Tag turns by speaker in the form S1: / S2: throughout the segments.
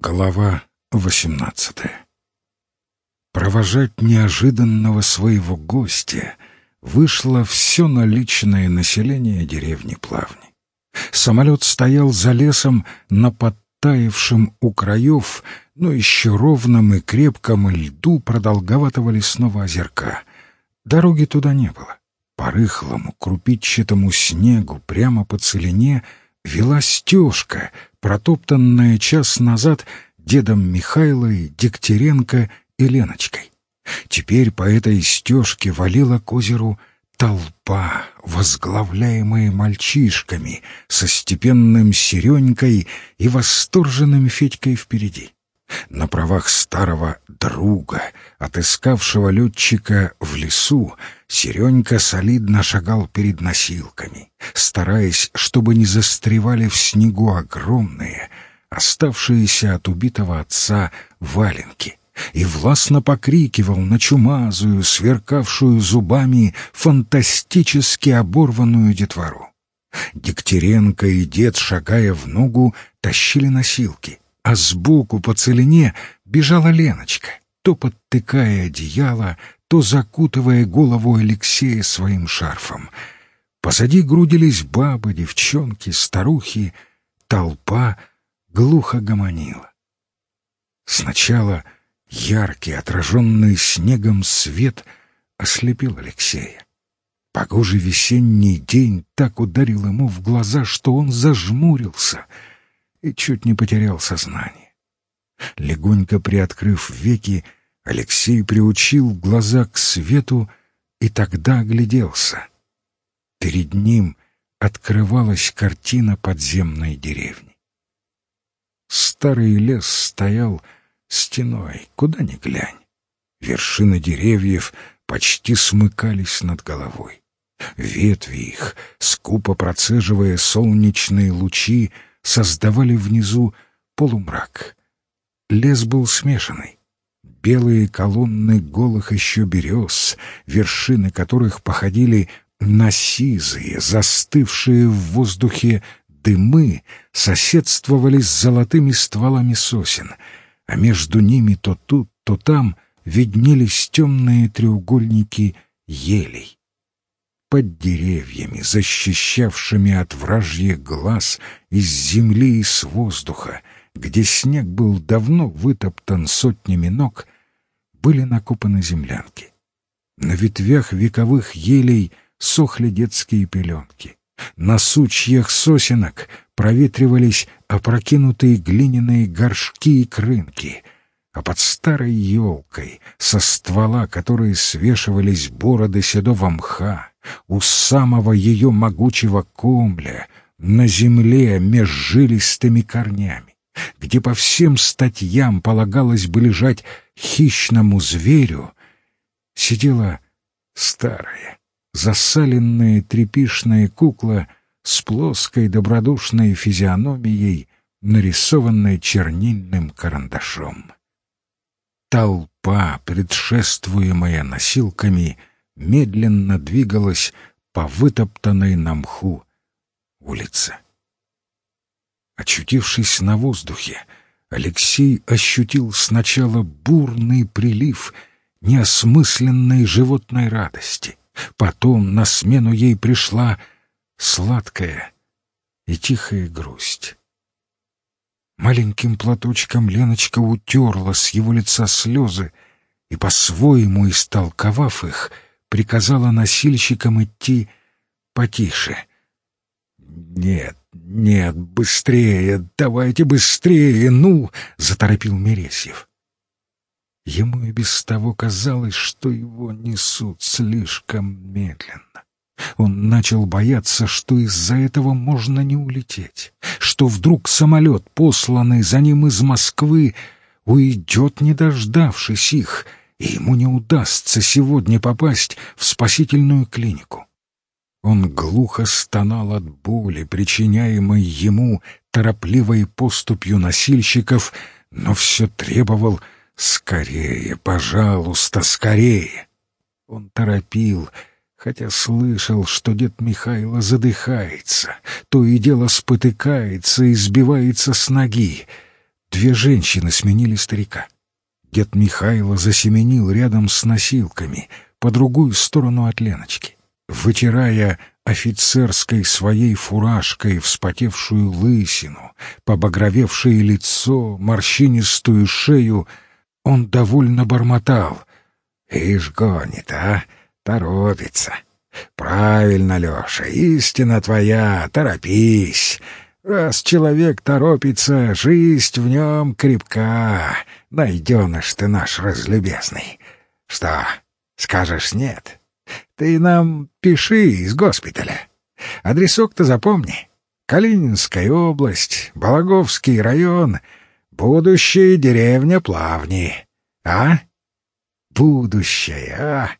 S1: Глава восемнадцатая Провожать неожиданного своего гостя вышло все наличное население деревни Плавни. Самолет стоял за лесом на подтаившем у краев, но еще ровном и крепком льду продолговатого лесного озерка. Дороги туда не было. По рыхлому, крупичатому снегу прямо по целине вела стежка — протоптанная час назад дедом Михайлой, Дегтяренко и Леночкой. Теперь по этой стежке валила к озеру толпа, возглавляемая мальчишками, со степенным Серенькой и восторженным Федькой впереди. На правах старого друга, отыскавшего летчика в лесу, Серенька солидно шагал перед носилками, стараясь, чтобы не застревали в снегу огромные, оставшиеся от убитого отца валенки, и властно покрикивал на чумазую, сверкавшую зубами, фантастически оборванную детвору. Дегтяренко и дед, шагая в ногу, тащили носилки, а сбоку по целине бежала Леночка, то подтыкая одеяло, то закутывая голову Алексея своим шарфом. Позади грудились бабы, девчонки, старухи, толпа глухо гомонила. Сначала яркий, отраженный снегом свет ослепил Алексея. Погожий весенний день так ударил ему в глаза, что он зажмурился — и чуть не потерял сознание. Легонько приоткрыв веки, Алексей приучил глаза к свету и тогда огляделся. Перед ним открывалась картина подземной деревни. Старый лес стоял стеной, куда ни глянь. Вершины деревьев почти смыкались над головой. Ветви их, скупо процеживая солнечные лучи, создавали внизу полумрак. Лес был смешанный. Белые колонны голых еще берез, вершины которых походили на сизые, застывшие в воздухе дымы, соседствовали с золотыми стволами сосен, а между ними то тут, то там виднелись темные треугольники елей. Под деревьями, защищавшими от вражьих глаз из земли и с воздуха, где снег был давно вытоптан сотнями ног, были накопаны землянки. На ветвях вековых елей сохли детские пеленки. На сучьях сосенок проветривались опрокинутые глиняные горшки и крынки — а под старой елкой, со ствола которой свешивались бороды седого мха, у самого ее могучего комля, на земле меж жилистыми корнями, где по всем статьям полагалось бы лежать хищному зверю, сидела старая, засаленная трепишная кукла с плоской добродушной физиономией, нарисованной чернильным карандашом. Толпа, предшествуемая носилками, медленно двигалась по вытоптанной на мху улице. Очутившись на воздухе, Алексей ощутил сначала бурный прилив неосмысленной животной радости. Потом на смену ей пришла сладкая и тихая грусть. Маленьким платочком Леночка утерла с его лица слезы и, по-своему истолковав их, приказала носильщикам идти потише. «Нет, нет, быстрее, давайте быстрее, ну!» — заторопил Мересьев. Ему и без того казалось, что его несут слишком медленно. Он начал бояться, что из-за этого можно не улететь, что вдруг самолет, посланный за ним из Москвы, уйдет, не дождавшись их, и ему не удастся сегодня попасть в спасительную клинику. Он глухо стонал от боли, причиняемой ему торопливой поступью носильщиков, но все требовал «скорее, пожалуйста, скорее». Он торопил, хотя слышал, что дед Михайло задыхается, то и дело спотыкается и сбивается с ноги. Две женщины сменили старика. Дед Михайло засеменил рядом с носилками, по другую сторону от Леночки. Вытирая офицерской своей фуражкой вспотевшую лысину, побагровевшее лицо, морщинистую шею, он довольно бормотал. «Ишь гонит, а? Торопится. Правильно, Леша, истина твоя, торопись. Раз человек торопится, жизнь в нем крепка. Найденыш ты наш разлюбезный. Что, скажешь нет?» Ты нам пиши из госпиталя. Адресок-то запомни. Калининская область, Балаговский район, будущая деревня Плавни. А? Будущее, а?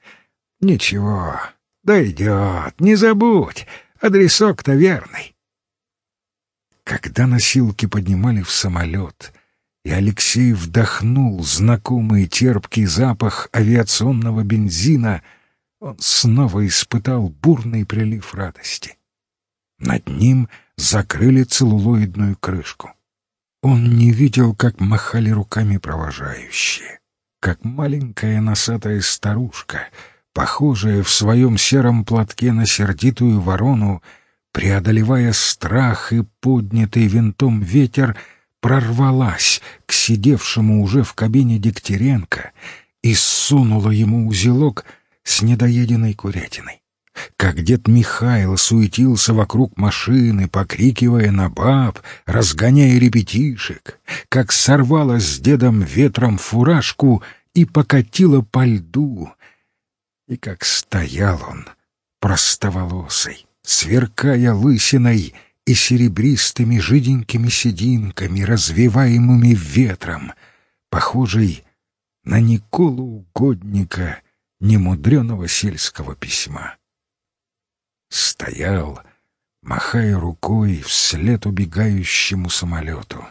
S1: Ничего, дойдет, не забудь. Адресок-то верный. Когда носилки поднимали в самолет, и Алексей вдохнул знакомый терпкий запах авиационного бензина — он снова испытал бурный прилив радости. Над ним закрыли целлулоидную крышку. Он не видел, как махали руками провожающие, как маленькая носатая старушка, похожая в своем сером платке на сердитую ворону, преодолевая страх и поднятый винтом ветер, прорвалась к сидевшему уже в кабине Дегтяренко и сунула ему узелок — с недоеденной курятиной. Как дед Михаил суетился вокруг машины, покрикивая на баб, разгоняя ребятишек, как сорвала с дедом ветром фуражку и покатила по льду, и как стоял он, простоволосый, сверкая лысиной и серебристыми жиденькими сединками, развиваемыми ветром, похожий на Николу Угодника немудреного сельского письма. Стоял, махая рукой вслед убегающему самолету.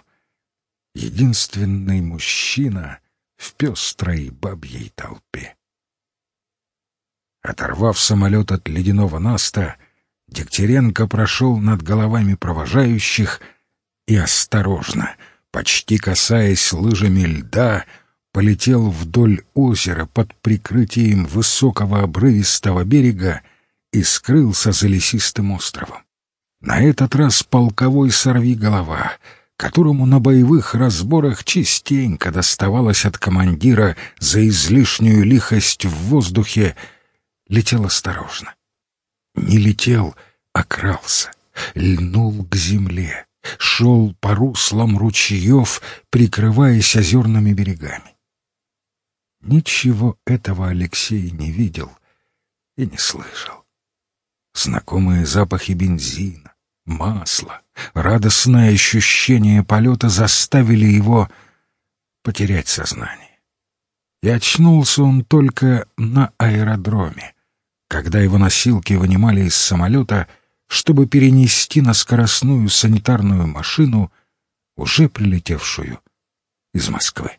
S1: Единственный мужчина в пестрой бабьей толпе. Оторвав самолет от ледяного наста, Дегтяренко прошел над головами провожающих и осторожно, почти касаясь лыжами льда, полетел вдоль озера под прикрытием высокого обрывистого берега и скрылся за лесистым островом. На этот раз полковой сорвиголова, которому на боевых разборах частенько доставалось от командира за излишнюю лихость в воздухе, летел осторожно. Не летел, а крался, льнул к земле, шел по руслам ручьев, прикрываясь озерными берегами. Ничего этого Алексей не видел и не слышал. Знакомые запахи бензина, масла, радостное ощущение полета заставили его потерять сознание. И очнулся он только на аэродроме, когда его носилки вынимали из самолета, чтобы перенести на скоростную санитарную машину, уже прилетевшую из Москвы.